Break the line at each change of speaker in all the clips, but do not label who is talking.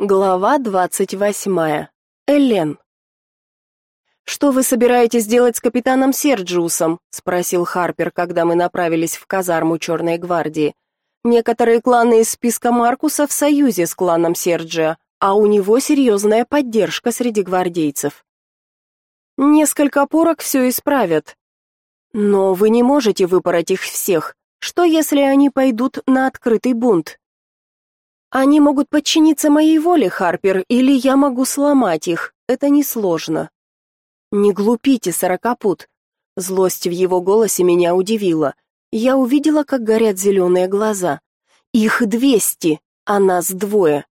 Глава двадцать восьмая. Элен. «Что вы собираетесь делать с капитаном Серджиусом?» — спросил Харпер, когда мы направились в казарму Черной гвардии. «Некоторые кланы из списка Маркуса в союзе с кланом Серджиа, а у него серьезная поддержка среди гвардейцев. Несколько порок все исправят. Но вы не можете выпороть их всех. Что, если они пойдут на открытый бунт?» Они могут подчиниться моей воле, Харпер, или я могу сломать их. Это несложно. Не глупите, сорокопут. Злость в его голосе меня удивила. Я увидела, как горят зеленые глаза. Их двести, а нас двое.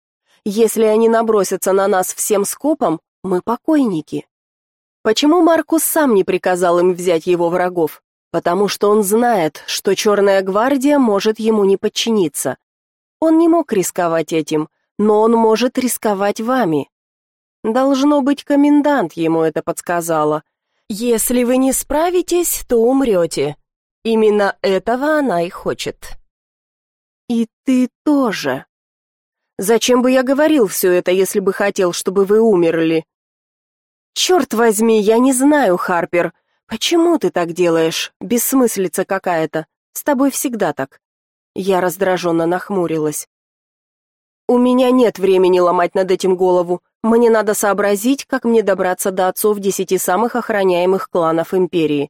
Если они набросятся на нас всем скопом, мы покойники. Почему Маркус сам не приказал им взять его врагов? Потому что он знает, что Черная гвардия может ему не подчиниться. Он не мог рисковать этим, но он может рисковать вами. Должно быть, комендант ему это подсказала. Если вы не справитесь, то умрете. Именно этого она и хочет. И ты тоже. Зачем бы я говорил все это, если бы хотел, чтобы вы умерли? Черт возьми, я не знаю, Харпер. Почему ты так делаешь? Бессмыслица какая-то. С тобой всегда так. Я раздраженно нахмурилась. У меня нет времени ломать над этим голову. Мне надо сообразить, как мне добраться до отцов десяти самых охраняемых кланов империи.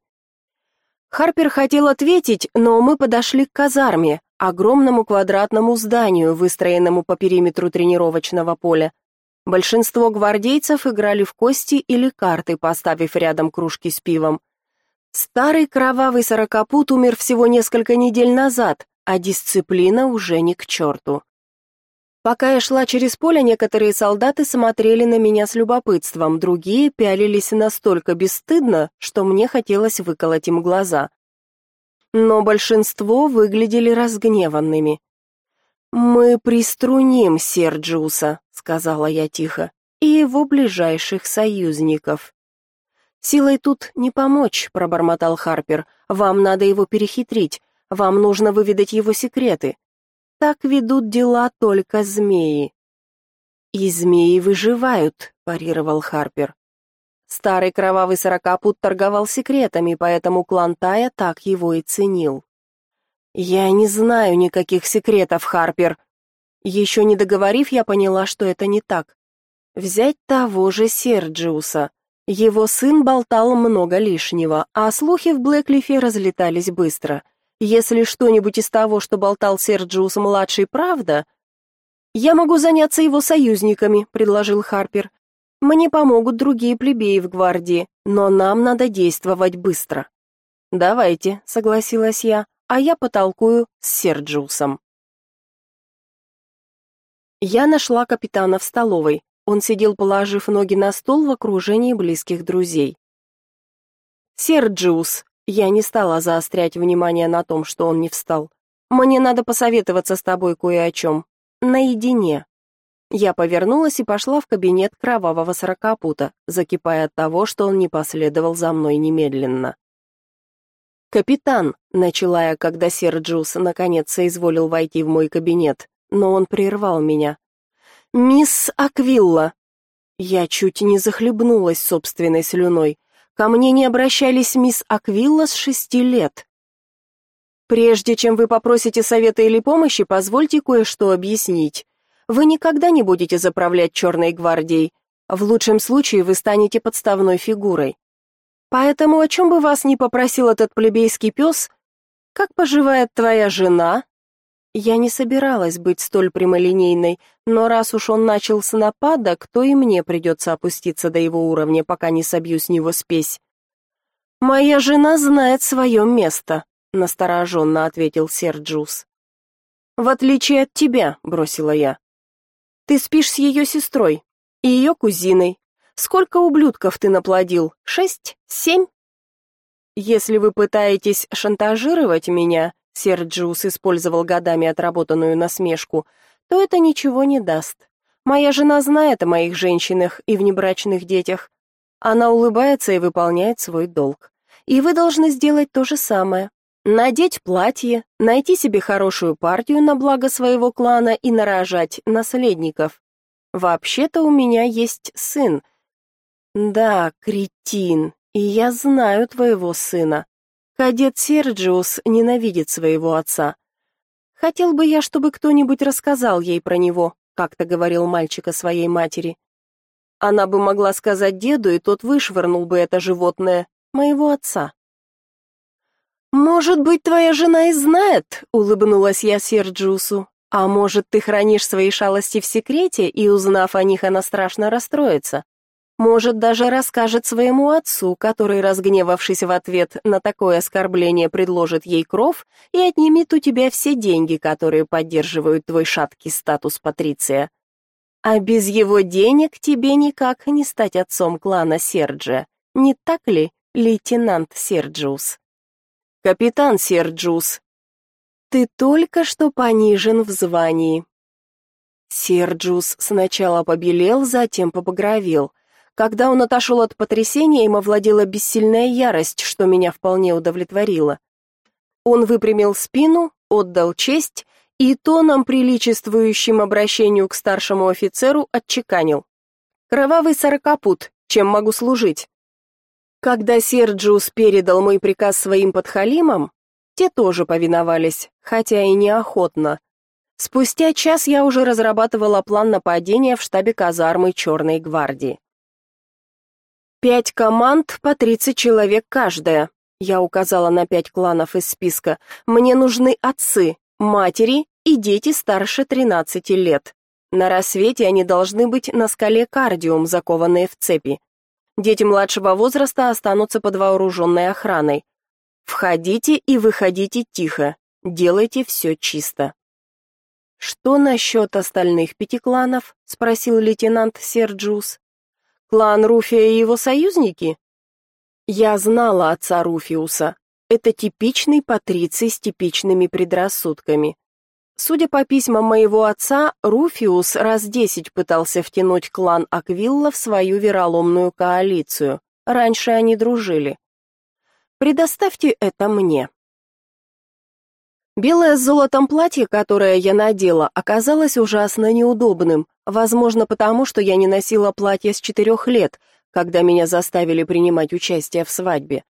Харпер хотел ответить, но мы подошли к казарме, огромному квадратному зданию, выстроенному по периметру тренировочного поля. Большинство гвардейцев играли в кости или карты, поставив рядом кружки с пивом. Старый кровавый сорокопут умер всего несколько недель назад, а дисциплина уже не к черту. Пока я шла через поле, некоторые солдаты смотрели на меня с любопытством, другие пялились настолько бесстыдно, что мне хотелось выколоть им глаза. Но большинство выглядели разгневанными. «Мы приструним Серджиуса», — сказала я тихо, — «и его ближайших союзников». «Силой тут не помочь», — пробормотал Харпер. «Вам надо его перехитрить. Вам нужно выведать его секреты. Так ведут дела только змеи. И змеи выживают, парировал Харпер. Старый кровавый сорокапут торговал секретами, поэтому клан Тая так его и ценил. Я не знаю никаких секретов, Харпер. Еще не договорив, я поняла, что это не так. Взять того же Серджиуса. Его сын болтал много лишнего, а слухи в Блэклифе разлетались быстро. Если что-нибудь из того, что болтал Серджиус-младший, правда, я могу заняться его союзниками, предложил Харпер. Мне помогут другие плебеи в гвардии, но нам надо действовать быстро. Давайте, согласилась я, а я потолкую с Серджиусом. Я нашла капитана в столовой. Он сидел, положив ноги на стол в окружении близких друзей. Серджиус, я не стала заострять внимание на том, что он не встал. Мне надо посоветоваться с тобой кое о чем. Наедине. Я повернулась и пошла в кабинет кровавого сорокопута, закипая от того, что он не последовал за мной немедленно. «Капитан», — начала я, когда Серджиус наконец соизволил войти в мой кабинет, но он прервал меня. «Мисс Аквилла!» Я чуть не захлебнулась собственной слюной. Ко мне не обращались мисс Аквилла с шести лет. Прежде чем вы попросите совета или помощи, позвольте кое-что объяснить. Вы никогда не будете заправлять черной гвардией. В лучшем случае вы станете подставной фигурой. Поэтому о чем бы вас ни попросил этот плебейский пес, как поживает твоя жена, я не собиралась быть столь прямолинейной, но раз уж он начал с нападок, то и мне придется опуститься до его уровня, пока не собью с него спесь. «Моя жена знает свое место», — настороженно ответил Серджус. «В отличие от тебя», — бросила я. «Ты спишь с ее сестрой и ее кузиной. Сколько ублюдков ты наплодил? Шесть? Семь?» «Если вы пытаетесь шантажировать меня, Серджиус использовал годами отработанную насмешку, то это ничего не даст. Моя жена знает о моих женщинах и внебрачных детях. Она улыбается и выполняет свой долг. И вы должны сделать то же самое. Надеть платье, найти себе хорошую партию на благо своего клана и нарожать наследников. Вообще-то у меня есть сын. Да, кретин, и я знаю твоего сына. Кадет Серджиус ненавидит своего отца. Хотел бы я, чтобы кто-нибудь рассказал ей про него, как-то говорил мальчик о своей матери. Она бы могла сказать деду, и тот вышвырнул бы это животное, моего отца. «Может быть, твоя жена и знает?» — улыбнулась я Серджиусу. «А может, ты хранишь свои шалости в секрете, и, узнав о них, она страшно расстроится? Может, даже расскажет своему отцу, который, разгневавшись в ответ на такое оскорбление, предложит ей кров и отнимет у тебя все деньги, которые поддерживают твой шаткий статус патриция. А без его денег тебе никак не стать отцом клана Серджа. Не так ли, лейтенант Серджиус?» «Капитан Серджус, ты только что понижен в звании». Серджиус сначала побелел, затем побагровел. Когда он отошел от потрясения, им овладела бессильная ярость, что меня вполне удовлетворило. Он выпрямил спину, отдал честь и тоном, приличествующим обращению к старшему офицеру, отчеканил. «Кровавый сорокопут, чем могу служить?» Когда Серджиус передал мой приказ своим подхалимам, те тоже повиновались, хотя и неохотно. Спустя час я уже разрабатывала план нападения в штабе казармы Черной гвардии. Пять команд по 30 человек каждая. Я указала на пять кланов из списка. Мне нужны отцы, матери и дети старше 13 лет. На рассвете они должны быть на скале Кардиум, закованные в цепи. Дети младшего возраста останутся под вооруженной охраной. Входите и выходите тихо, делайте все чисто. Что насчет остальных пяти кланов? спросил лейтенант Серджиус. Клан Руфия и его союзники? Я знала отца Руфиуса. Это типичный патриций с типичными предрассудками. Судя по письмам моего отца, Руфиус раз десять пытался втянуть клан Аквилла в свою вероломную коалицию. Раньше они дружили. Предоставьте это мне. Белое с золотом платье, которое я надела, оказалось ужасно неудобным, возможно, потому что я не носила платье с четырех лет, когда меня заставили принимать участие в свадьбе.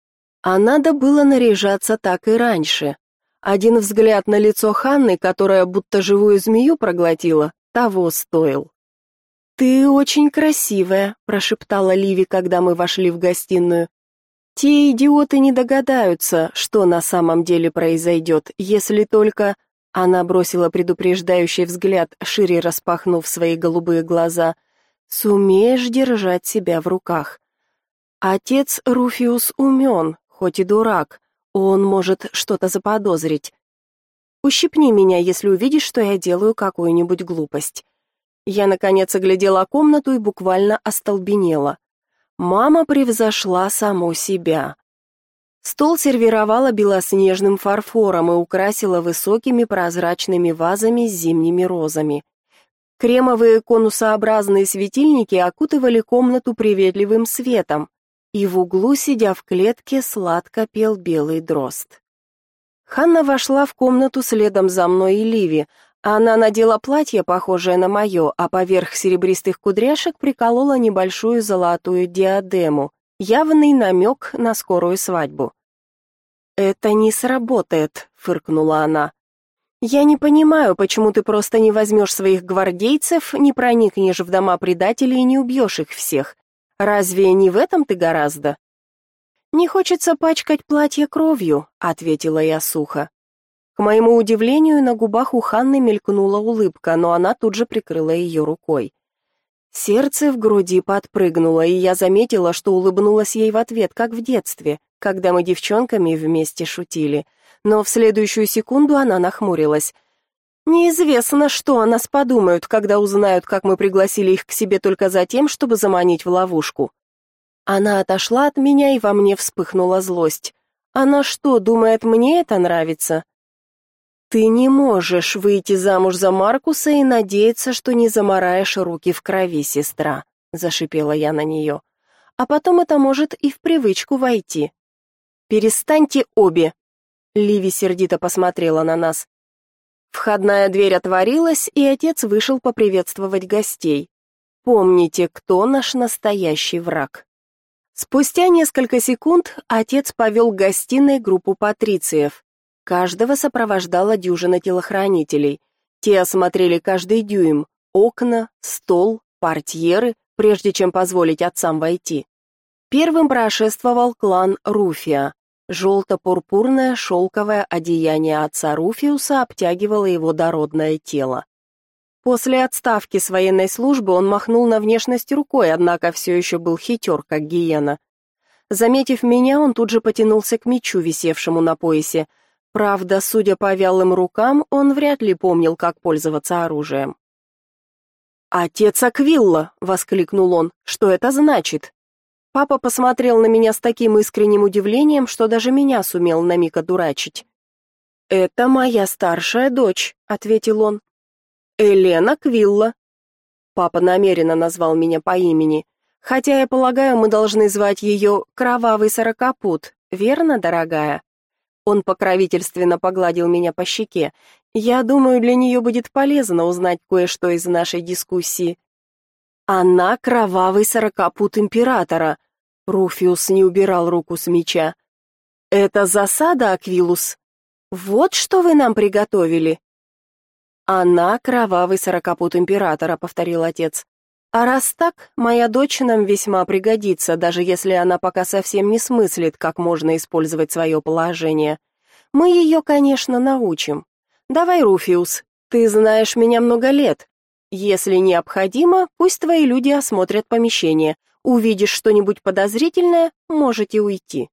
А надо было наряжаться так и раньше, один взгляд на лицо Ханны, которая будто живую змею проглотила, того стоил. «Ты очень красивая», — прошептала Ливи, когда мы вошли в гостиную. «Те идиоты не догадаются, что на самом деле произойдет, если только...» Она бросила предупреждающий взгляд, шире распахнув свои голубые глаза. «Сумеешь держать себя в руках. Отец Руфиус умен, хоть и дурак, он может что-то заподозрить. Ущипни меня, если увидишь, что я делаю какую-нибудь глупость. Я наконец оглядела комнату и буквально остолбенела. Мама превзошла саму себя. Стол сервировала белоснежным фарфором и украсила высокими прозрачными вазами с зимними розами. Кремовые конусообразные светильники окутывали комнату приветливым светом и в углу, сидя в клетке, сладко пел белый дрозд. Ханна вошла в комнату следом за мной и Ливи. Она надела платье, похожее на мое, а поверх серебристых кудряшек приколола небольшую золотую диадему, явный намек на скорую свадьбу. «Это не сработает», — фыркнула она. «Я не понимаю, почему ты просто не возьмешь своих гвардейцев, не проникнешь в дома предателей и не убьешь их всех. Разве не в этом ты гораздо? Не хочется пачкать платье кровью, ответила я сухо. К моему удивлению, на губах у Ханны мелькнула улыбка, но она тут же прикрыла ее рукой. Сердце в груди подпрыгнуло, и я заметила, что улыбнулась ей в ответ, как в детстве, когда мы девчонками вместе шутили. Но в следующую секунду она нахмурилась. Неизвестно, что о нас подумают, когда узнают, как мы пригласили их к себе только за тем, чтобы заманить в ловушку. Она отошла от меня, и во мне вспыхнула злость. Она что, думает, мне это нравится? Ты не можешь выйти замуж за Маркуса и надеяться, что не замараешь руки в крови, сестра, зашипела я на нее. А потом это может и в привычку войти. Перестаньте обе. Ливи сердито посмотрела на нас. Входная дверь отворилась, и отец вышел поприветствовать гостей. Помните, кто наш настоящий враг. Спустя несколько секунд отец повел к гостиной группу патрициев. Каждого сопровождала дюжина телохранителей. Те осмотрели каждый дюйм, окна, стол, портьеры, прежде чем позволить отцам войти. Первым прошествовал клан Руфия. Желто-пурпурное шелковое одеяние отца Руфиуса обтягивало его дородное тело. После отставки с военной службы он махнул на внешность рукой, однако все еще был хитер, как гиена. Заметив меня, он тут же потянулся к мечу, висевшему на поясе. Правда, судя по вялым рукам, он вряд ли помнил, как пользоваться оружием. «Отец Аквилла!» — воскликнул он. «Что это значит?» Папа посмотрел на меня с таким искренним удивлением, что даже меня сумел на миг одурачить. «Это моя старшая дочь», — ответил он. «Элена Квилла». Папа намеренно назвал меня по имени, хотя, я полагаю, мы должны звать ее Кровавый Сорокопут, верно, дорогая? Он покровительственно погладил меня по щеке. Я думаю, для нее будет полезно узнать кое-что из нашей дискуссии. Она кровавый сорокопут императора. Руфиус не убирал руку с меча. Это засада, Аквилус. Вот что вы нам приготовили. Она кровавый сорокопут императора, повторил отец. А раз так, моя дочь нам весьма пригодится, даже если она пока совсем не смыслит, как можно использовать свое положение. Мы ее, конечно, научим. Давай, Руфиус, ты знаешь меня много лет. Если необходимо, пусть твои люди осмотрят помещение. Увидишь что-нибудь подозрительное, можете уйти.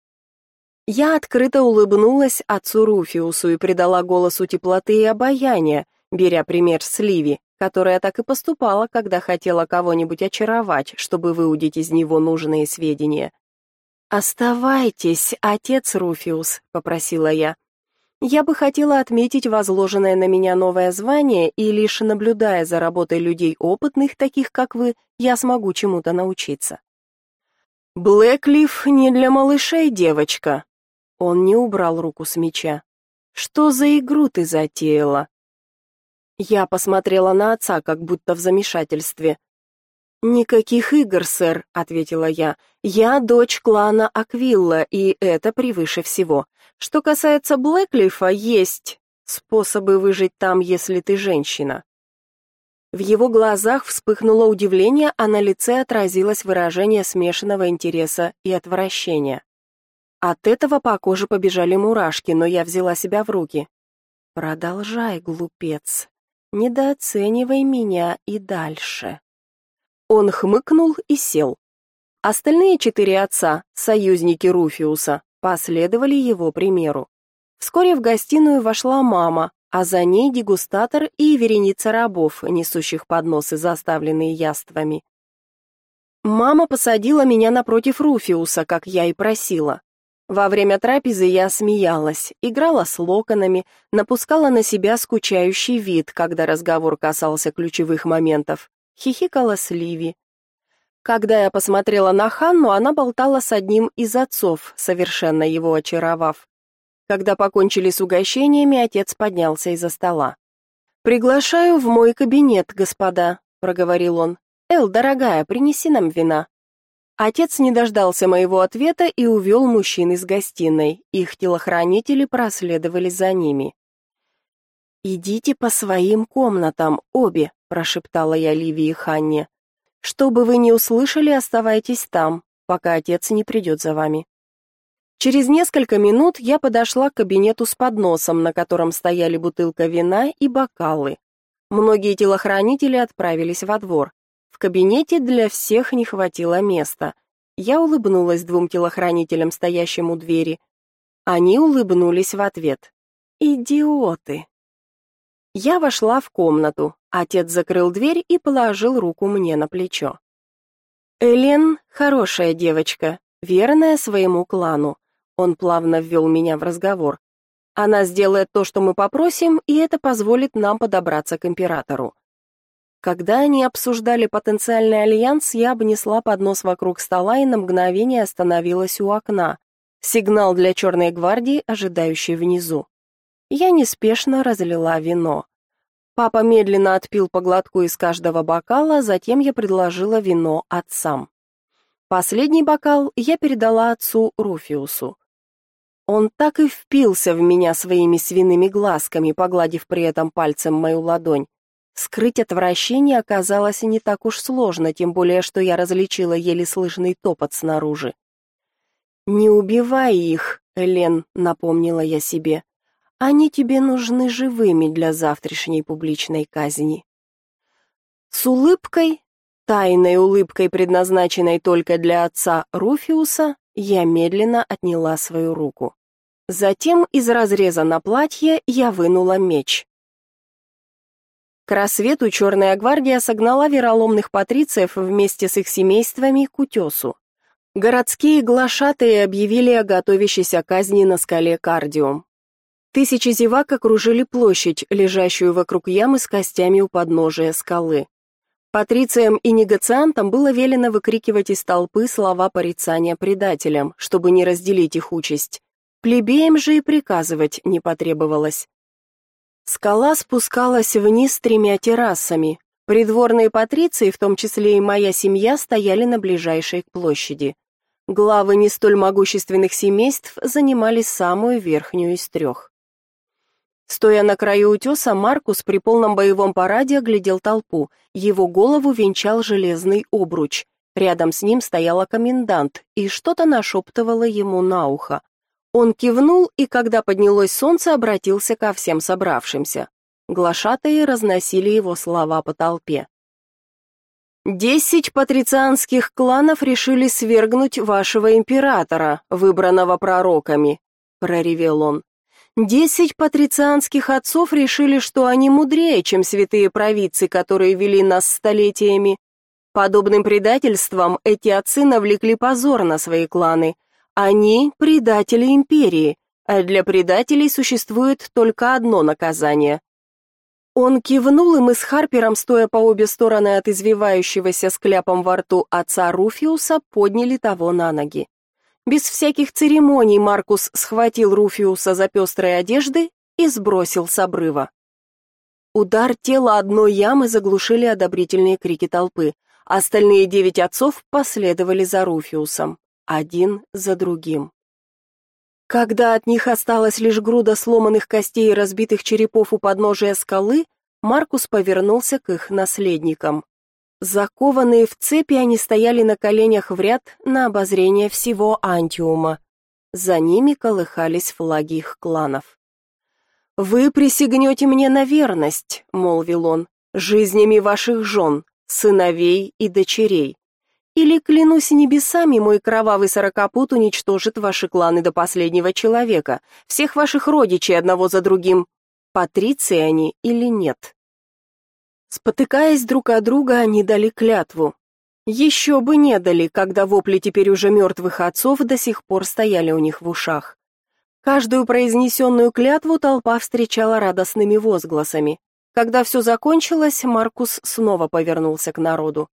Я открыто улыбнулась отцу Руфиусу и придала голосу теплоты и обаяния, беря пример с Ливи, которая так и поступала, когда хотела кого-нибудь очаровать, чтобы выудить из него нужные сведения. «Оставайтесь, отец Руфиус», — попросила я. Я бы хотела отметить возложенное на меня новое звание, и лишь наблюдая за работой людей опытных, таких как вы, я смогу чему-то научиться. Блэклиф не для малышей, девочка. Он не убрал руку с меча. Что за игру ты затеяла? Я посмотрела на отца, как будто в замешательстве. Никаких игр, сэр, ответила я. Я дочь клана Аквилла, и это превыше всего. Что касается Блэклифа, есть способы выжить там, если ты женщина. В его глазах вспыхнуло удивление, а на лице отразилось выражение смешанного интереса и отвращения. От этого по коже побежали мурашки, но я взяла себя в руки. Продолжай, глупец. Недооценивай меня и дальше. Он хмыкнул и сел. Остальные четыре отца, союзники Руфиуса, последовали его примеру. Вскоре в гостиную вошла мама, а за ней дегустатор и вереница рабов, несущих подносы, заставленные яствами. Мама посадила меня напротив Руфиуса, как я и просила. Во время трапезы я смеялась, играла с локонами, напускала на себя скучающий вид, когда разговор касался ключевых моментов, хихикала с Ливи, когда я посмотрела на Ханну, она болтала с одним из отцов, совершенно его очаровав. Когда покончили с угощениями, отец поднялся из-за стола. «Приглашаю в мой кабинет, господа», — проговорил он. «Эл, дорогая, принеси нам вина». Отец не дождался моего ответа и увел мужчин из гостиной. Их телохранители проследовали за ними. «Идите по своим комнатам, обе», — прошептала я Ливии и Ханне. Что бы вы ни услышали, оставайтесь там, пока отец не придет за вами. Через несколько минут я подошла к кабинету с подносом, на котором стояли бутылка вина и бокалы. Многие телохранители отправились во двор. В кабинете для всех не хватило места. Я улыбнулась двум телохранителям, стоящим у двери. Они улыбнулись в ответ. Идиоты. Я вошла в комнату. Отец закрыл дверь и положил руку мне на плечо. Элен хорошая девочка, верная своему клану. Он плавно ввел меня в разговор. Она сделает то, что мы попросим, и это позволит нам подобраться к императору. Когда они обсуждали потенциальный альянс, я обнесла поднос вокруг стола и на мгновение остановилась у окна. Сигнал для черной гвардии, ожидающей внизу. Я неспешно разлила вино. Папа медленно отпил по глотку из каждого бокала, затем я предложила вино отцам. Последний бокал я передала отцу Руфиусу. Он так и впился в меня своими свиными глазками, погладив при этом пальцем мою ладонь. Скрыть отвращение оказалось не так уж сложно, тем более, что я различила еле слышный топот снаружи. «Не убивай их», — Элен, напомнила я себе. «Они тебе нужны живыми для завтрашней публичной казни». С улыбкой, тайной улыбкой, предназначенной только для отца Руфиуса, я медленно отняла свою руку. Затем из разреза на платье я вынула меч. К рассвету Черная гвардия согнала вероломных патрициев вместе с их семействами к утесу. Городские глашатые объявили о готовящейся казни на скале Кардиум. Тысячи зевак окружили площадь, лежащую вокруг ямы с костями у подножия скалы. Патрициям и негациантам было велено выкрикивать из толпы слова порицания предателям, чтобы не разделить их участь. Плебеям же и приказывать не потребовалось. Скала спускалась вниз тремя террасами. Придворные патриции, в том числе и моя семья, стояли на ближайшей к площади. Главы не столь могущественных семейств занимали самую верхнюю из трех. Стоя на краю утеса, Маркус при полном боевом параде оглядел толпу. Его голову венчал железный обруч. Рядом с ним стояла комендант и что-то нашептывала ему на ухо. Он кивнул и, когда поднялось солнце, обратился ко всем собравшимся. Глашатые разносили его слова по толпе. «Десять патрицианских кланов решили свергнуть вашего императора, выбранного пророками», — проревел он. «Десять патрицианских отцов решили, что они мудрее, чем святые провидцы, которые вели нас столетиями. Подобным предательством эти отцы навлекли позор на свои кланы, они предатели империи, а для предателей существует только одно наказание. Он кивнул, и мы с Харпером, стоя по обе стороны от извивающегося с кляпом во рту отца Руфиуса, подняли того на ноги. Без всяких церемоний Маркус схватил Руфиуса за пестрые одежды и сбросил с обрыва. Удар тела одной ямы заглушили одобрительные крики толпы. Остальные девять отцов последовали за Руфиусом один за другим. Когда от них осталась лишь груда сломанных костей и разбитых черепов у подножия скалы, Маркус повернулся к их наследникам. Закованные в цепи, они стояли на коленях в ряд на обозрение всего Антиума. За ними колыхались флаги их кланов. «Вы присягнете мне на верность», — молвил он, — «жизнями ваших жен, сыновей и дочерей. Или, клянусь небесами, мой кровавый сорокопут уничтожит ваши кланы до последнего человека, всех ваших родичей одного за другим, патриции они или нет. Спотыкаясь друг о друга, они дали клятву. Еще бы не дали, когда вопли теперь уже мертвых отцов до сих пор стояли у них в ушах. Каждую произнесенную клятву толпа встречала радостными возгласами. Когда все закончилось, Маркус снова повернулся к народу.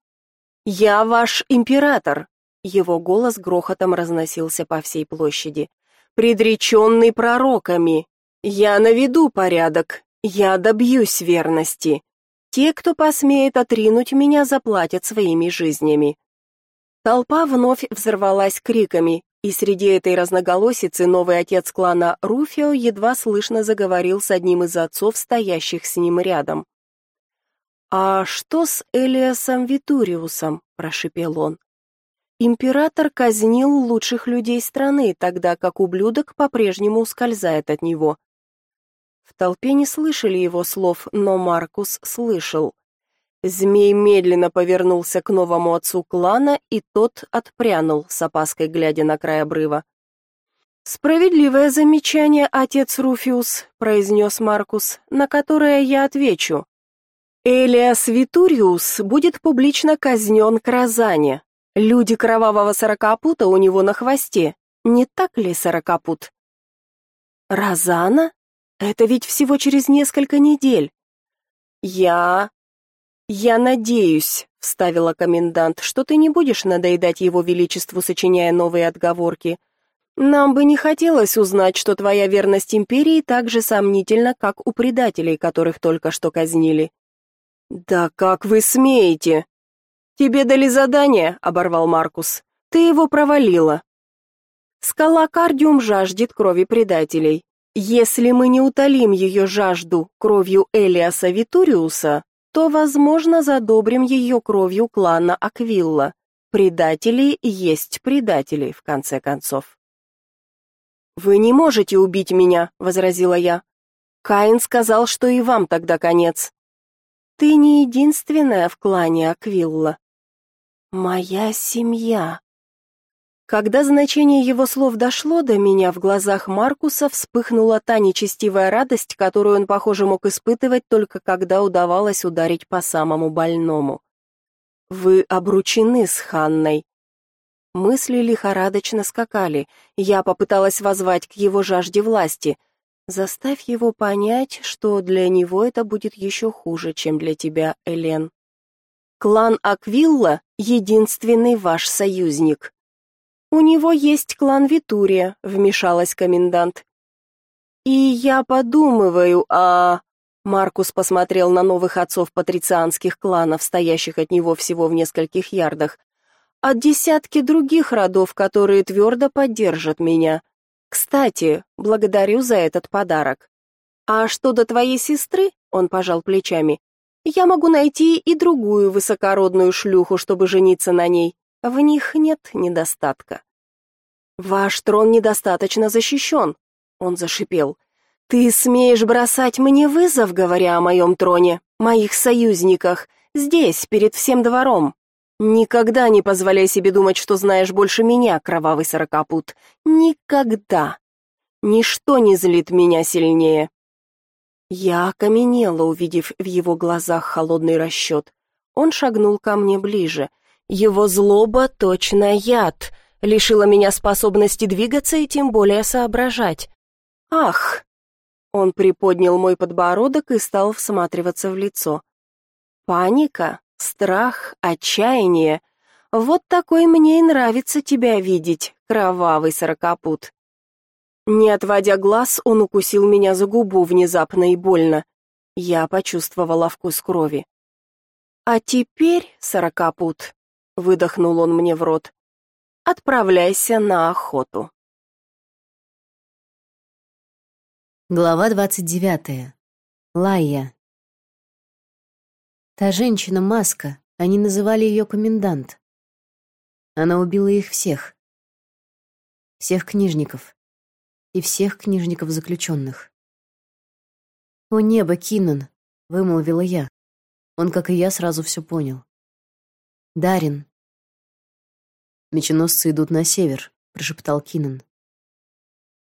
«Я ваш император!» Его голос грохотом разносился по всей площади. «Предреченный пророками! Я наведу порядок! Я добьюсь верности! Те, кто посмеет отринуть меня, заплатят своими жизнями!» Толпа вновь взорвалась криками, и среди этой разноголосицы новый отец клана Руфио едва слышно заговорил с одним из отцов, стоящих с ним рядом. «А что с Элиасом Витуриусом?» – прошипел он. Император казнил лучших людей страны, тогда как ублюдок по-прежнему ускользает от него. В толпе не слышали его слов, но Маркус слышал. Змей медленно повернулся к новому отцу клана, и тот отпрянул, с опаской глядя на край обрыва. «Справедливое замечание, отец Руфиус», — произнес Маркус, — «на которое я отвечу. Элиас Витуриус будет публично казнен к Розане. Люди кровавого сорокопута у него на хвосте. Не так ли, сорокопут? Розана? Это ведь всего через несколько недель. Я... Я надеюсь, вставила комендант, что ты не будешь надоедать его величеству, сочиняя новые отговорки. Нам бы не хотелось узнать, что твоя верность империи так же сомнительна, как у предателей, которых только что казнили. Да как вы смеете? Тебе дали задание, оборвал Маркус. Ты его провалила. Скала Кардиум жаждет крови предателей. Если мы не утолим ее жажду кровью Элиаса Витуриуса, то, возможно, задобрим ее кровью клана Аквилла. Предатели есть предатели, в конце концов. «Вы не можете убить меня», — возразила я. «Каин сказал, что и вам тогда конец». «Ты не единственная в клане Аквилла». «Моя семья». Когда значение его слов дошло до меня, в глазах Маркуса вспыхнула та нечестивая радость, которую он, похоже, мог испытывать только когда удавалось ударить по самому больному. «Вы обручены с Ханной», Мысли лихорадочно скакали. Я попыталась воззвать к его жажде власти. Заставь его понять, что для него это будет еще хуже, чем для тебя, Элен. Клан Аквилла — единственный ваш союзник. У него есть клан Витурия, вмешалась комендант. И я подумываю, а... Маркус посмотрел на новых отцов патрицианских кланов, стоящих от него всего в нескольких ярдах от десятки других родов, которые твердо поддержат меня. Кстати, благодарю за этот подарок. А что до твоей сестры, он пожал плечами. Я могу найти и другую высокородную шлюху, чтобы жениться на ней. В них нет недостатка. Ваш трон недостаточно защищен», — он зашипел. Ты смеешь бросать мне вызов, говоря о моем троне, моих союзниках, здесь, перед всем двором? Никогда не позволяй себе думать, что знаешь больше меня, кровавый сорокопут. Никогда. Ничто не злит меня сильнее. Я окаменела, увидев в его глазах холодный расчет. Он шагнул ко мне ближе. Его злоба точно яд, лишила меня способности двигаться и тем более соображать. Ах! Он приподнял мой подбородок и стал всматриваться в лицо. Паника? Страх, отчаяние. Вот такой мне и нравится тебя видеть, кровавый сорокопут. Не отводя глаз, он укусил меня за губу внезапно и больно. Я почувствовала вкус крови. А теперь, сорокопут, выдохнул он мне в рот. Отправляйся на охоту.
Глава двадцать девятая. Лайя. Та женщина-маска, они называли ее комендант. Она убила их всех. Всех книжников. И всех книжников-заключенных. «О небо, Кинан!» — вымолвила я. Он, как и я, сразу все понял. «Дарин». «Меченосцы идут на север», — прошептал Кинан.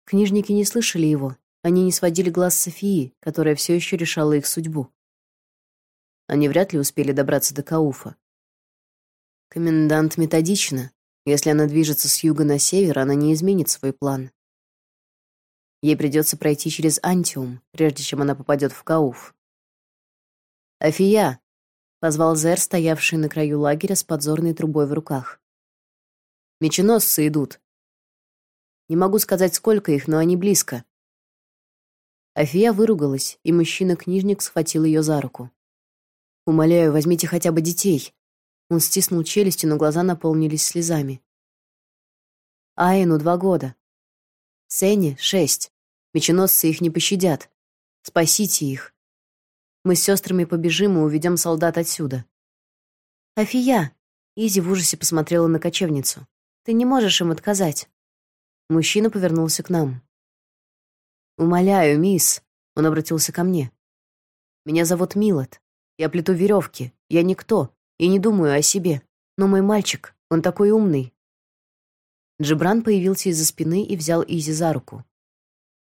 Книжники не слышали его, они не сводили глаз Софии, которая все еще решала их судьбу. Они вряд ли успели добраться до Кауфа. Комендант методична. Если она движется с юга на север, она не изменит свой план. Ей придется пройти через Антиум, прежде чем она попадет в Кауф. «Афия!» — позвал Зер, стоявший на краю лагеря с подзорной трубой в руках. «Меченосцы идут. Не могу сказать, сколько их, но они близко». Афия выругалась, и мужчина-книжник схватил ее за руку. Умоляю, возьмите хотя бы детей. Он стиснул челюсти, но глаза наполнились слезами. Айну два года. Сене шесть. Меченосцы их не пощадят. Спасите их. Мы с сестрами побежим и уведем солдат отсюда. Афия, Изи в ужасе посмотрела на кочевницу. Ты не можешь им отказать. Мужчина повернулся к нам. Умоляю, мисс, он обратился ко мне. Меня зовут Милот. Я плету веревки. Я никто и не думаю о себе. Но мой мальчик, он такой умный. Джибран появился из-за спины и взял Изи за руку.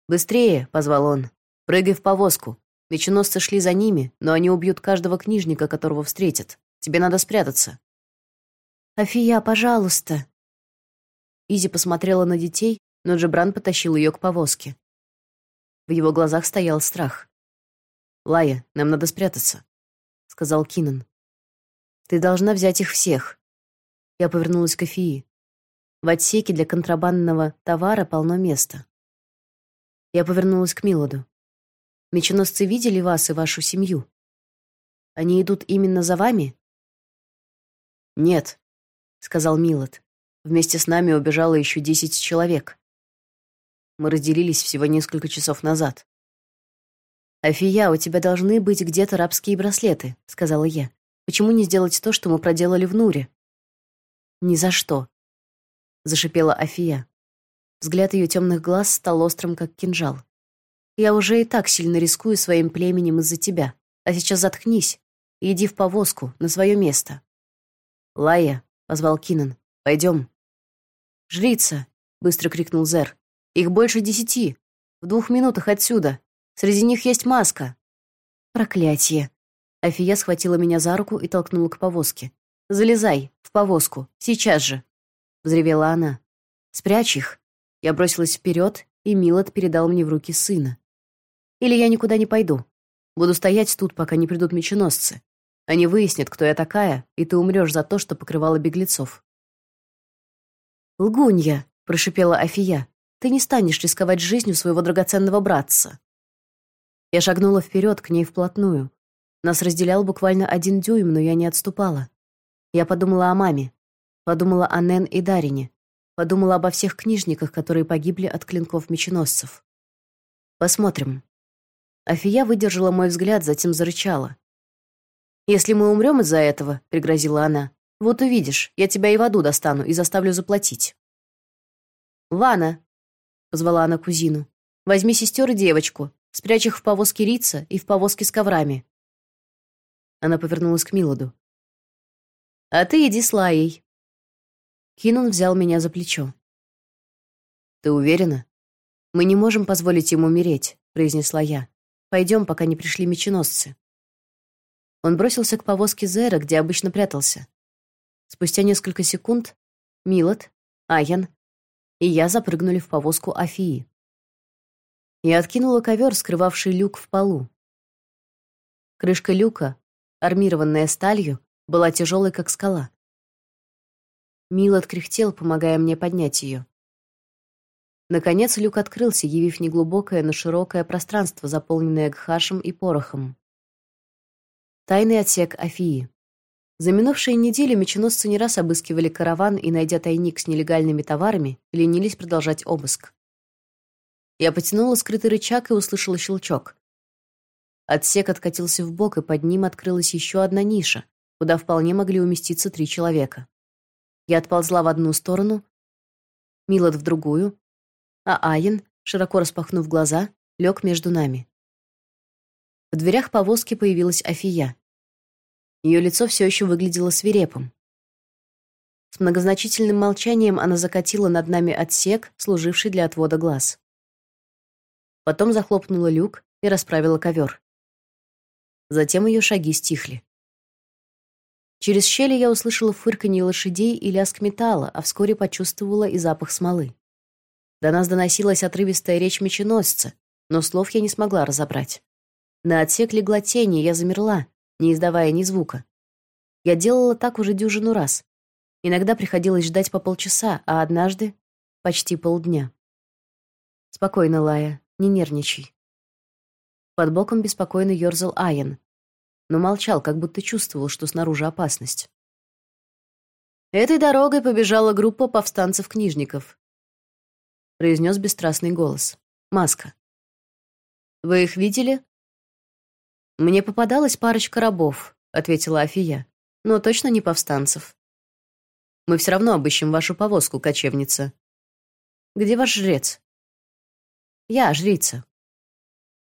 «Быстрее!» — позвал он. «Прыгай в повозку. Меченосцы шли за ними, но они убьют каждого книжника, которого встретят. Тебе надо спрятаться». «Афия, пожалуйста!» Изи посмотрела на детей, но Джибран потащил ее к повозке. В его глазах стоял страх. «Лая, нам надо спрятаться сказал Кинан. Ты должна взять их всех. Я повернулась к Афии.
В отсеке для контрабандного товара полно места. Я повернулась к Милоду. Меченосцы видели вас и вашу семью. Они идут именно за вами?
Нет, сказал Милод. Вместе с нами убежало еще десять человек. Мы разделились всего несколько часов назад.
Афия, у тебя должны быть где-то рабские браслеты, сказала я. Почему не сделать то, что мы проделали в Нуре? Ни за что, зашипела Афия. Взгляд ее темных глаз стал острым, как кинжал. Я уже и так сильно рискую своим племенем из-за тебя. А сейчас заткнись и иди в повозку на свое место.
Лая, позвал Кинан. Пойдем.
Жрица, быстро крикнул Зер. Их больше десяти. В двух минутах отсюда. Среди них есть маска. Проклятие. Афия схватила меня за руку и толкнула к повозке. Залезай в повозку, сейчас же, взревела она. Спрячь их. Я бросилась вперед, и Милот передал мне в руки сына. Или я никуда не пойду. Буду стоять тут, пока не придут меченосцы. Они выяснят, кто я такая, и ты умрешь за то, что покрывала беглецов. Лгунья, прошипела Афия. Ты не станешь рисковать жизнью своего драгоценного братца. Я шагнула вперед к ней вплотную. Нас разделял буквально один дюйм, но я не отступала. Я подумала о маме, подумала о Нэн и Дарине, подумала обо всех книжниках, которые погибли от клинков меченосцев. Посмотрим. Афия выдержала мой взгляд, затем зарычала. Если мы умрем из-за этого, пригрозила она. Вот увидишь, я тебя и в аду достану и заставлю заплатить. Вана, позвала она кузину. Возьми сестер и девочку, спрячь их в повозке Рица и в повозке с коврами. Она повернулась к Милоду. А ты иди с Лаей. Кинун взял меня за плечо. Ты уверена? Мы не можем позволить ему умереть, произнесла я. Пойдем, пока не пришли меченосцы. Он бросился к повозке Зера, где обычно прятался. Спустя несколько секунд Милот, Аян и я запрыгнули в повозку Афии. Я откинула ковер, скрывавший люк в полу. Крышка люка, армированная сталью, была тяжелой, как скала. Милот кряхтел, помогая мне поднять ее. Наконец люк открылся, явив неглубокое, но широкое пространство, заполненное гхашем и порохом. Тайный отсек Афии. За минувшие недели меченосцы не раз обыскивали караван и, найдя тайник с нелегальными товарами, ленились продолжать обыск. Я потянула скрытый рычаг и услышала щелчок. Отсек откатился в бок, и под ним открылась еще одна ниша, куда вполне могли уместиться три человека. Я отползла в одну сторону, Милот в другую, а Айн, широко распахнув глаза, лег между нами. В дверях повозки появилась Афия. Ее лицо все еще выглядело свирепым. С многозначительным молчанием она закатила над нами отсек, служивший для отвода глаз. Потом захлопнула люк и расправила ковер. Затем ее шаги стихли. Через щели я услышала фырканье лошадей и лязг металла, а вскоре почувствовала и запах смолы. До нас доносилась отрывистая речь меченосца, но слов я не смогла разобрать. На отсек легла тень, и я замерла, не издавая ни звука. Я делала так уже дюжину раз. Иногда приходилось ждать по полчаса, а однажды — почти полдня. «Спокойно, Лая, не нервничай». Под боком беспокойно ерзал Айен, но молчал, как будто чувствовал, что снаружи опасность. Этой дорогой побежала группа повстанцев-книжников, произнес бесстрастный голос. Маска. Вы их видели? Мне попадалась парочка рабов, ответила Афия. Но точно не повстанцев. Мы все равно обыщем вашу повозку, кочевница. Где ваш жрец? Я жрица.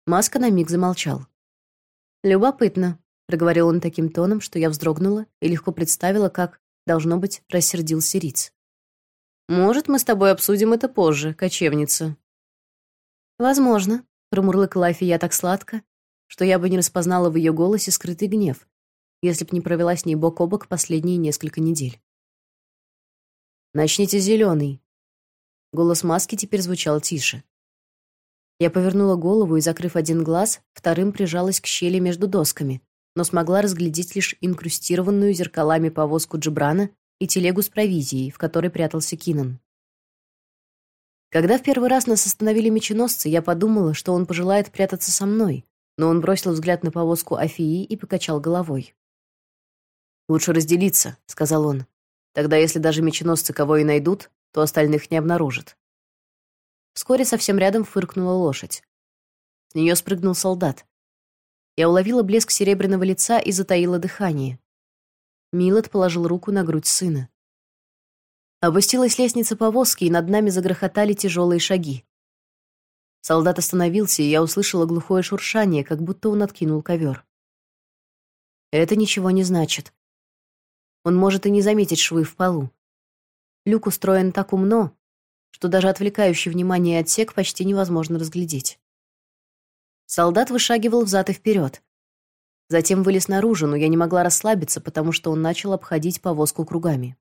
Маска на миг замолчал. Любопытно, проговорил он таким тоном, что я вздрогнула и легко представила, как должно быть рассердился Риц. Может, мы с тобой обсудим это позже, кочевница. Возможно, промурлыкала Афия так сладко, что я бы не распознала в ее голосе скрытый гнев, если б не провела с ней бок о бок последние несколько недель. Начните зеленый. Голос маски теперь звучал тише. Я повернула голову и, закрыв один глаз, вторым прижалась к щели между досками, но смогла разглядеть лишь инкрустированную зеркалами повозку Джибрана и телегу с провизией, в которой прятался Кинан. Когда в первый раз нас остановили меченосцы, я подумала, что он пожелает прятаться со мной, но он бросил взгляд на повозку Афии и покачал головой. «Лучше разделиться», — сказал он. «Тогда, если даже меченосцы кого и найдут, то остальных не обнаружат». Вскоре совсем рядом фыркнула лошадь. С нее спрыгнул солдат. Я уловила блеск серебряного лица и затаила дыхание. Милот положил руку на грудь сына. Опустилась лестница повозки, и над нами загрохотали тяжелые шаги. Солдат остановился, и я услышала глухое шуршание, как будто он откинул ковер. Это ничего не значит. Он может и не заметить швы в полу. Люк устроен так умно, что даже отвлекающий внимание отсек почти невозможно разглядеть. Солдат вышагивал взад и вперед. Затем вылез наружу, но я не могла расслабиться, потому что он начал обходить повозку кругами.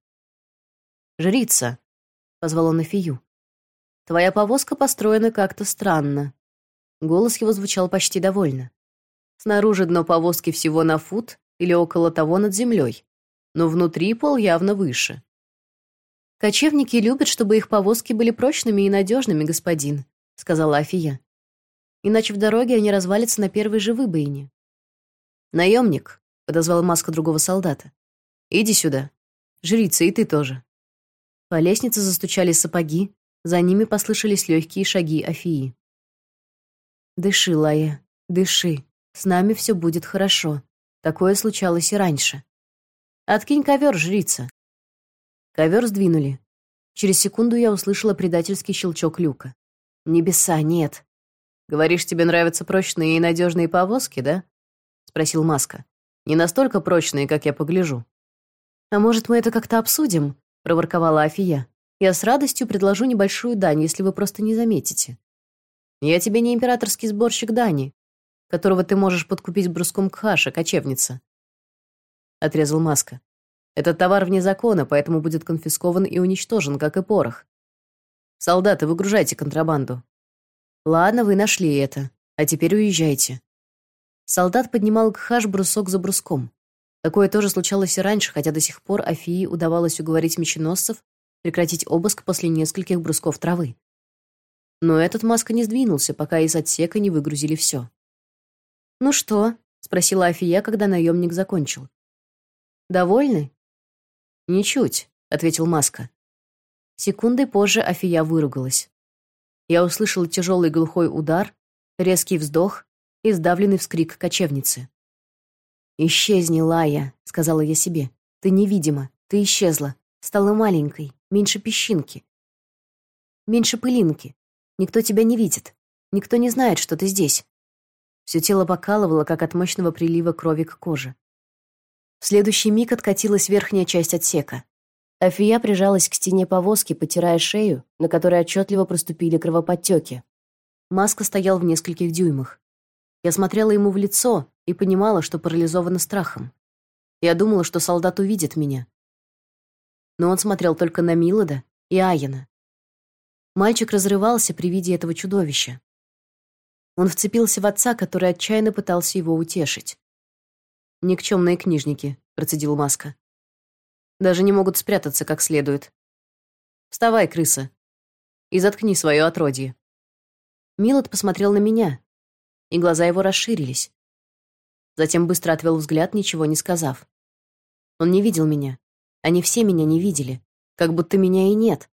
«Жрица», — позвал он Эфию, — «твоя повозка построена как-то странно». Голос его звучал почти довольно. Снаружи дно повозки всего на фут или около того над землей, но внутри пол явно выше. «Кочевники любят, чтобы их повозки были прочными и надежными, господин», — сказала Афия иначе в дороге они развалятся на первой же выбоине. Наемник, подозвал маска другого солдата. Иди сюда. Жрица, и ты тоже. По лестнице застучали сапоги, за ними послышались легкие шаги Афии. Дыши, Лая, дыши. С нами все будет хорошо. Такое случалось и раньше. Откинь ковер, жрица. Ковер сдвинули. Через секунду я услышала предательский щелчок люка. Небеса, нет. Говоришь, тебе нравятся прочные и надежные повозки, да? спросил Маска. Не настолько прочные, как я погляжу. А может, мы это как-то обсудим? проворковала Афия. Я с радостью предложу небольшую дань, если вы просто не заметите. Я тебе не императорский сборщик дани, которого ты можешь подкупить бруском кхаша, кочевница. Отрезал Маска. Этот товар вне закона, поэтому будет конфискован и уничтожен, как и порох. Солдаты, выгружайте контрабанду. Ладно, вы нашли это. А теперь уезжайте. Солдат поднимал Гхаш брусок за бруском. Такое тоже случалось и раньше, хотя до сих пор Афии удавалось уговорить меченосцев прекратить обыск после нескольких брусков травы. Но этот маска не сдвинулся, пока из отсека не выгрузили все. «Ну что?» — спросила Афия, когда наемник закончил. «Довольны?» «Ничуть», — ответил маска. Секундой позже Афия выругалась. Я услышала тяжелый глухой удар, резкий вздох и сдавленный вскрик кочевницы. «Исчезни, Лая», — сказала я себе. «Ты невидима, ты исчезла, стала маленькой, меньше песчинки, меньше пылинки. Никто тебя не видит, никто не знает, что ты здесь». Все тело покалывало, как от мощного прилива крови к коже. В следующий миг откатилась верхняя часть отсека. Афия прижалась к стене повозки, потирая шею, на которой отчетливо проступили кровоподтеки. Маска стоял в нескольких дюймах. Я смотрела ему в лицо и понимала, что парализована страхом. Я думала, что солдат увидит меня. Но он смотрел только на Милода и Аяна. Мальчик разрывался при виде этого чудовища. Он вцепился в отца, который отчаянно пытался его утешить. «Никчемные книжники», — процедил Маска. Даже не могут спрятаться как следует. Вставай, крыса, и заткни свое отродье. Милот посмотрел на меня, и глаза его расширились. Затем быстро отвел взгляд, ничего не сказав. Он не видел меня. Они все меня не видели, как будто меня и нет,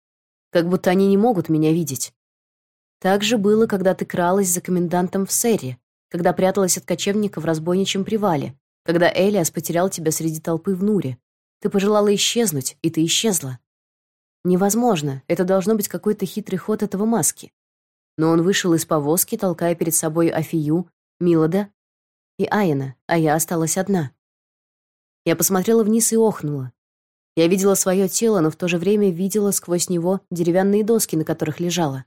как будто они не могут меня видеть. Так же было, когда ты кралась за комендантом в Серре, когда пряталась от кочевника в разбойничьем привале, когда Элиас потерял тебя среди толпы в Нуре, ты пожелала исчезнуть, и ты исчезла. Невозможно, это должно быть какой-то хитрый ход этого маски. Но он вышел из повозки, толкая перед собой Афию, Милода и Айна, а я осталась одна. Я посмотрела вниз и охнула. Я видела свое тело, но в то же время видела сквозь него деревянные доски, на которых лежала.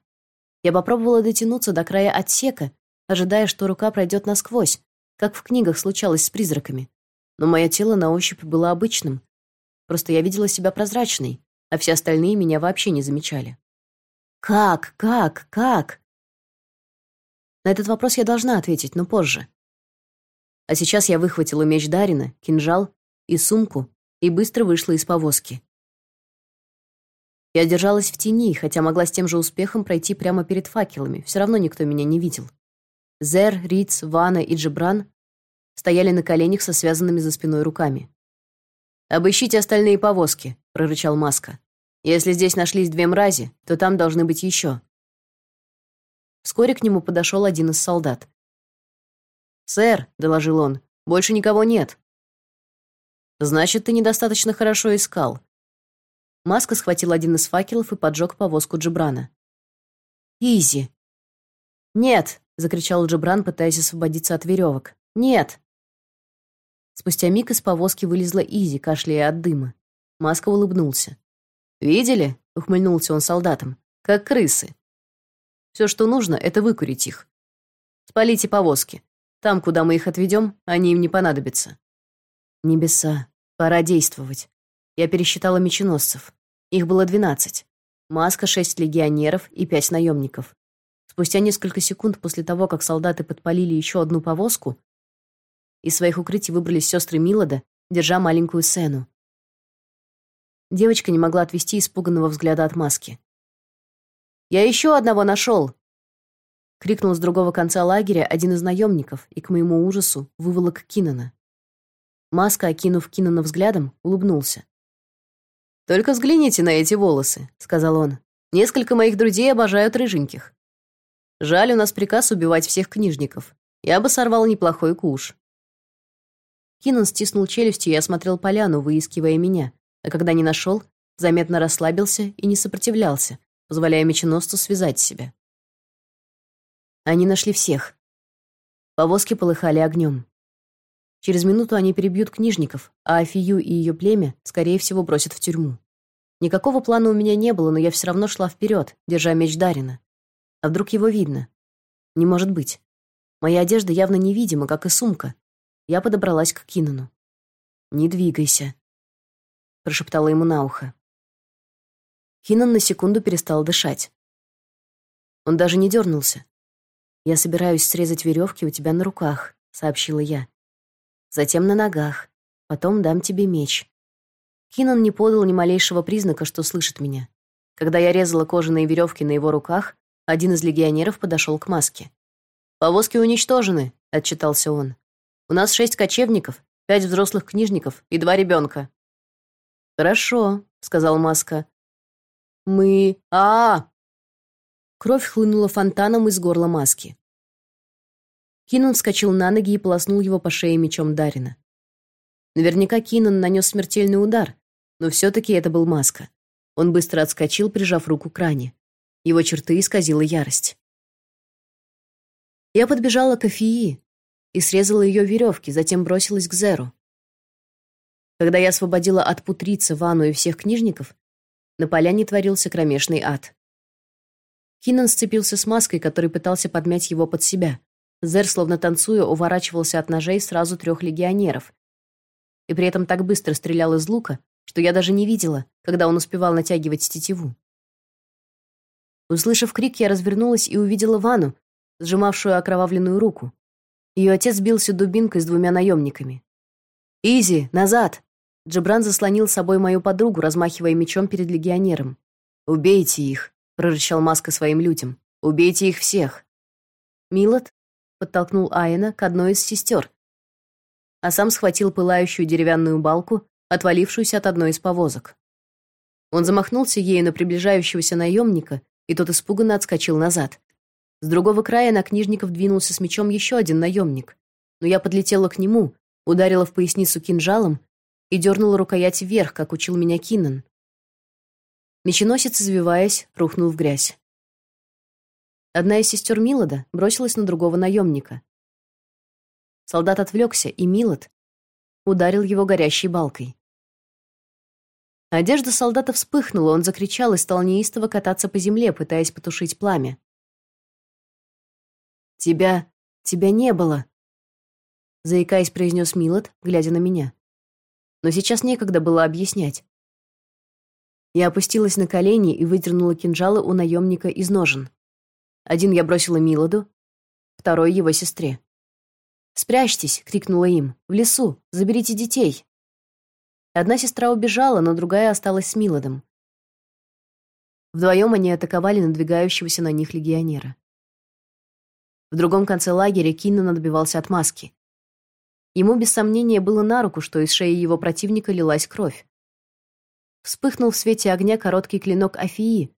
Я попробовала дотянуться до края отсека, ожидая, что рука пройдет насквозь, как в книгах случалось с призраками. Но мое тело на ощупь было обычным, Просто я видела себя прозрачной, а все остальные меня вообще не замечали. Как? Как? Как? На этот вопрос я должна ответить, но позже. А сейчас я выхватила меч Дарина, кинжал и сумку и быстро вышла из повозки. Я держалась в тени, хотя могла с тем же успехом пройти прямо перед факелами. Все равно никто меня не видел. Зер, Риц, Вана и Джебран стояли на коленях со связанными за спиной руками. «Обыщите остальные повозки», — прорычал Маска. «Если здесь нашлись две мрази, то там должны быть еще». Вскоре к нему подошел один из солдат. «Сэр», — доложил он, — «больше никого нет». «Значит, ты недостаточно хорошо искал. Маска схватил один из факелов и поджег повозку Джебрана. «Изи!» «Нет!» — закричал Джебран, пытаясь освободиться от веревок. «Нет!» Спустя миг из повозки вылезла Изи, кашляя от дыма. Маска улыбнулся. «Видели?» — ухмыльнулся он солдатам. «Как крысы. Все, что нужно, это выкурить их. Спалите повозки. Там, куда мы их отведем, они им не понадобятся». «Небеса, пора действовать. Я пересчитала меченосцев. Их было двенадцать. Маска, шесть легионеров и пять наемников. Спустя несколько секунд после того, как солдаты подпалили еще одну повозку, из своих укрытий выбрались сестры Милода, держа маленькую Сену. Девочка не могла отвести испуганного взгляда от маски. «Я еще одного нашел!» крикнул с другого конца лагеря один из наемников и, к моему ужасу, выволок Кинана. Маска, окинув Кинана взглядом, улыбнулся. «Только взгляните на эти волосы», — сказал он. «Несколько моих друзей обожают рыженьких. Жаль, у нас приказ убивать всех книжников. Я бы сорвал неплохой куш». Кинан стиснул челюсти и осмотрел поляну, выискивая меня, а когда не нашел, заметно расслабился и не сопротивлялся, позволяя меченосцу связать себя. Они нашли всех. Повозки полыхали огнем. Через минуту они перебьют книжников, а Афию и ее племя, скорее всего, бросят в тюрьму. Никакого плана у меня не было, но я все равно шла вперед, держа меч Дарина. А вдруг его видно? Не может быть. Моя одежда явно невидима, как и сумка. Я подобралась к Кинану. «Не двигайся», — прошептала ему на ухо. Кинан на секунду перестал дышать. Он даже не дернулся. «Я собираюсь срезать веревки у тебя на руках», — сообщила я затем на ногах. Потом дам тебе меч. Кинан не подал ни малейшего признака, что слышит меня. Когда я резала кожаные веревки на его руках, один из легионеров подошел к маске. «Повозки уничтожены», — отчитался он. «У нас шесть кочевников, пять взрослых книжников и два ребенка». «Хорошо», — сказал Маска. «Мы... а, -а, -а Кровь хлынула фонтаном из горла маски. Кинан вскочил на ноги и полоснул его по шее мечом Дарина. Наверняка Кинан нанес смертельный удар, но все-таки это был маска. Он быстро отскочил, прижав руку к ране. Его черты исказила ярость. Я подбежала к Афии и срезала ее веревки, затем бросилась к Зеру. Когда я освободила от путрицы Вану и всех книжников, на поляне творился кромешный ад. Кинан сцепился с маской, который пытался подмять его под себя. Зер, словно танцуя, уворачивался от ножей сразу трех легионеров. И при этом так быстро стрелял из лука, что я даже не видела, когда он успевал натягивать тетиву. Услышав крик, я развернулась и увидела Вану, сжимавшую окровавленную руку. Ее отец бился дубинкой с двумя наемниками. «Изи, назад!» Джебран заслонил собой мою подругу, размахивая мечом перед легионером. «Убейте их!» — прорычал Маска своим людям. «Убейте их всех!» Милот, подтолкнул Айна к одной из сестер, а сам схватил пылающую деревянную балку, отвалившуюся от одной из повозок. Он замахнулся ею на приближающегося наемника, и тот испуганно отскочил назад. С другого края на книжников двинулся с мечом еще один наемник, но я подлетела к нему, ударила в поясницу кинжалом и дернула рукоять вверх, как учил меня Киннан. Меченосец, извиваясь, рухнул в грязь. Одна из сестер Милода бросилась на другого наемника. Солдат отвлекся, и Милод ударил его горящей балкой. Одежда солдата вспыхнула, он закричал и стал неистово кататься по земле, пытаясь потушить пламя. «Тебя... тебя не было!» Заикаясь, произнес Милот, глядя на меня. Но сейчас некогда было объяснять. Я опустилась на колени и выдернула кинжалы у наемника из ножен. Один я бросила Милоду, второй его сестре. «Спрячьтесь!» — крикнула им. «В лесу! Заберите детей!» Одна сестра убежала, но другая осталась с Милодом. Вдвоем они атаковали надвигающегося на них легионера. В другом конце лагеря Киннон отбивался от маски. Ему без сомнения было на руку, что из шеи его противника лилась кровь. Вспыхнул в свете огня короткий клинок Афии,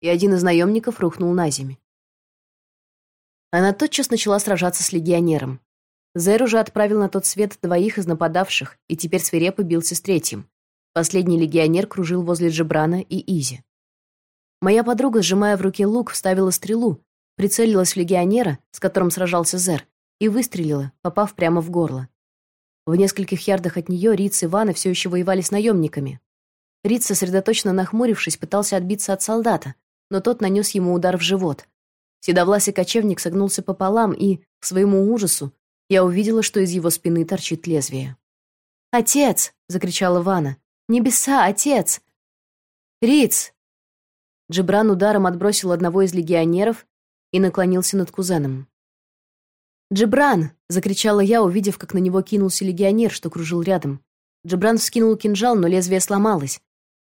и один из наемников рухнул на землю. Она тотчас начала сражаться с легионером. Зер уже отправил на тот свет двоих из нападавших и теперь свирепо бился с третьим. Последний легионер кружил возле Джебрана и Изи. Моя подруга, сжимая в руке лук, вставила стрелу, прицелилась в легионера, с которым сражался Зер, и выстрелила, попав прямо в горло. В нескольких ярдах от нее Риц и Вана все еще воевали с наемниками. Риц, сосредоточенно нахмурившись, пытался отбиться от солдата, но тот нанес ему удар в живот. Седовласый кочевник согнулся пополам, и, к своему ужасу, я увидела, что из его спины торчит лезвие. «Отец!» — закричала Вана. «Небеса, отец!» «Риц!» Джибран ударом отбросил одного из легионеров и наклонился над кузеном. «Джибран!» — закричала я, увидев, как на него кинулся легионер, что кружил рядом. Джибран вскинул кинжал, но лезвие сломалось.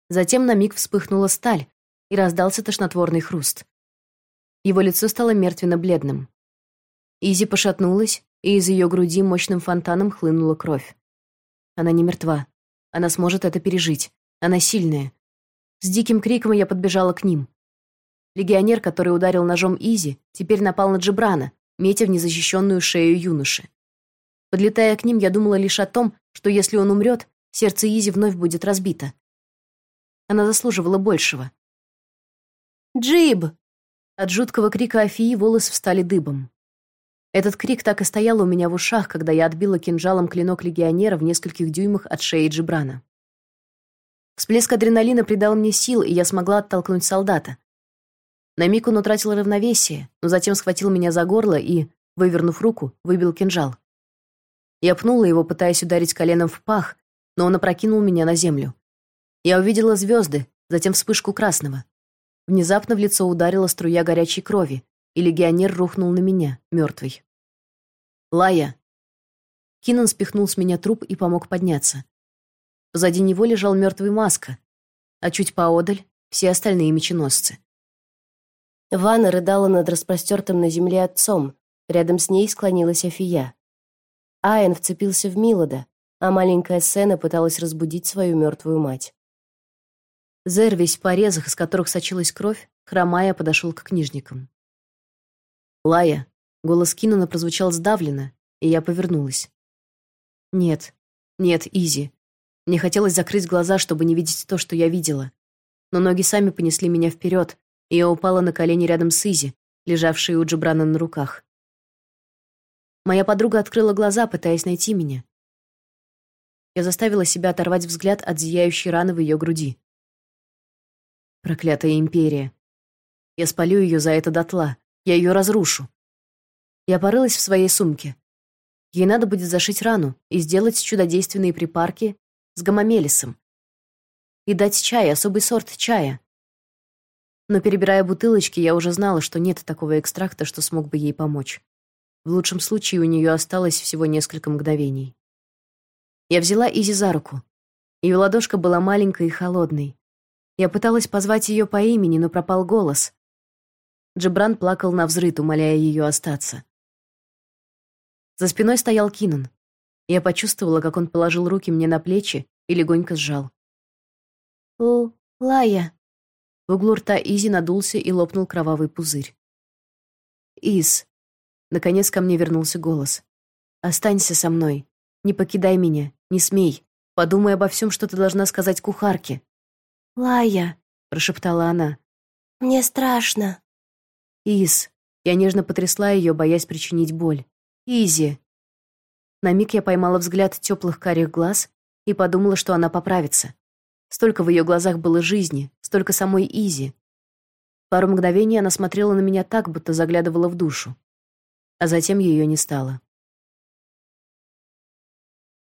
Затем на миг вспыхнула сталь, и раздался тошнотворный хруст. Его лицо стало мертвенно-бледным. Изи пошатнулась, и из ее груди мощным фонтаном хлынула кровь. Она не мертва. Она сможет это пережить. Она сильная. С диким криком я подбежала к ним. Легионер, который ударил ножом Изи, теперь напал на Джибрана, метя в незащищенную шею юноши. Подлетая к ним, я думала лишь о том, что если он умрет, сердце Изи вновь будет разбито. Она заслуживала большего. «Джиб!» От жуткого крика Афии волосы встали дыбом. Этот крик так и стоял у меня в ушах, когда я отбила кинжалом клинок легионера в нескольких дюймах от шеи Джибрана. Всплеск адреналина придал мне сил, и я смогла оттолкнуть солдата. На миг он утратил равновесие, но затем схватил меня за горло и, вывернув руку, выбил кинжал. Я пнула его, пытаясь ударить коленом в пах, но он опрокинул меня на землю. Я увидела звезды, затем вспышку красного. Внезапно в лицо ударила струя горячей крови, и легионер рухнул на меня, мертвый. «Лая!» Кинан спихнул с меня труп и помог подняться. Позади него лежал мертвый маска, а чуть поодаль — все остальные меченосцы. Ванна рыдала над распростертым на земле отцом, рядом с ней склонилась Афия. Айн вцепился в Милода, а маленькая Сена пыталась разбудить свою мертвую мать. Зер весь в порезах, из которых сочилась кровь, хромая, подошел к книжникам. «Лая!» — голос Кинана прозвучал сдавленно, и я повернулась. «Нет, нет, Изи. Мне хотелось закрыть глаза, чтобы не видеть то, что я видела. Но ноги сами понесли меня вперед, и я упала на колени рядом с Изи, лежавшей у Джибрана на руках. Моя подруга открыла глаза, пытаясь найти меня. Я заставила себя оторвать взгляд от зияющей раны в ее груди. Проклятая империя. Я спалю ее за это дотла. Я ее разрушу. Я порылась в своей сумке. Ей надо будет зашить рану и сделать чудодейственные припарки с гомомелисом. И дать чай, особый сорт чая. Но перебирая бутылочки, я уже знала, что нет такого экстракта, что смог бы ей помочь. В лучшем случае у нее осталось всего несколько мгновений. Я взяла Изи за руку. Ее ладошка была маленькой и холодной. Я пыталась позвать ее по имени, но пропал голос. Джебран плакал на взрыд, умоляя ее остаться. За спиной стоял Кинан. Я почувствовала, как он положил руки мне на плечи и легонько сжал. «О, Лая!» В углу рта Изи надулся и лопнул кровавый пузырь. «Из!» Наконец ко мне вернулся голос. «Останься со мной. Не покидай меня. Не смей. Подумай обо всем, что ты должна сказать кухарке.
«Лая», —
прошептала она.
«Мне страшно».
«Из». Я нежно потрясла ее, боясь причинить боль. «Изи». На миг я поймала взгляд теплых карих глаз и подумала, что она поправится. Столько в ее глазах было жизни, столько самой Изи. Пару мгновений она смотрела на меня так, будто заглядывала в душу. А затем ее не стало.